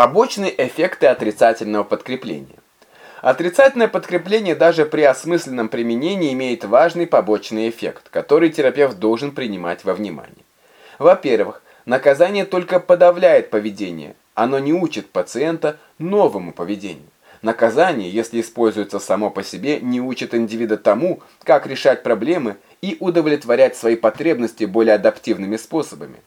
Побочные эффекты отрицательного подкрепления. Отрицательное подкрепление даже при осмысленном применении имеет важный побочный эффект, который терапевт должен принимать во внимание. Во-первых, наказание только подавляет поведение, оно не учит пациента новому поведению. Наказание, если используется само по себе, не учит индивида тому, как решать проблемы и удовлетворять свои потребности более адаптивными способами.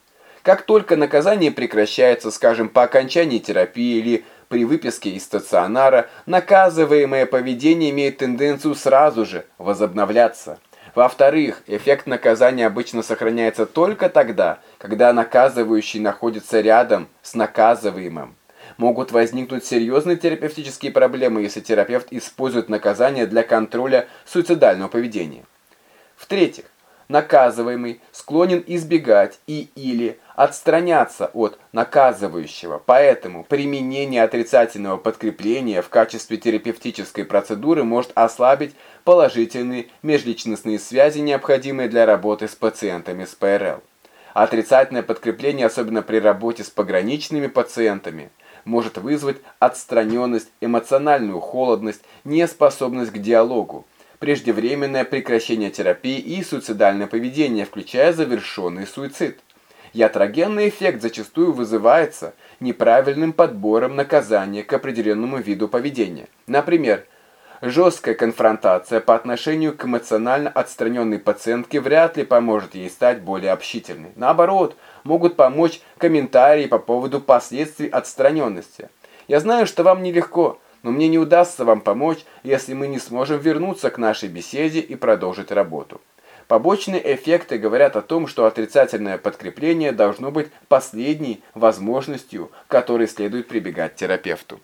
Как только наказание прекращается, скажем, по окончании терапии или при выписке из стационара, наказываемое поведение имеет тенденцию сразу же возобновляться. Во-вторых, эффект наказания обычно сохраняется только тогда, когда наказывающий находится рядом с наказываемым могут возникнуть серьезные терапевтические проблемы, если терапевт использует наказание для контроля суицидального поведения. В-третьих, наказываемый склонен избегать и или отстраняться от наказывающего, поэтому применение отрицательного подкрепления в качестве терапевтической процедуры может ослабить положительные межличностные связи, необходимые для работы с пациентами с ПРЛ. Отрицательное подкрепление, особенно при работе с пограничными пациентами – может вызвать отстраненность, эмоциональную холодность, неспособность к диалогу, преждевременное прекращение терапии и суицидальное поведение, включая завершенный суицид. Ятрогенный эффект зачастую вызывается неправильным подбором наказания к определенному виду поведения. Например, Жесткая конфронтация по отношению к эмоционально отстраненной пациентке вряд ли поможет ей стать более общительной. Наоборот, могут помочь комментарии по поводу последствий отстраненности. Я знаю, что вам нелегко, но мне не удастся вам помочь, если мы не сможем вернуться к нашей беседе и продолжить работу. Побочные эффекты говорят о том, что отрицательное подкрепление должно быть последней возможностью, которой следует прибегать терапевту.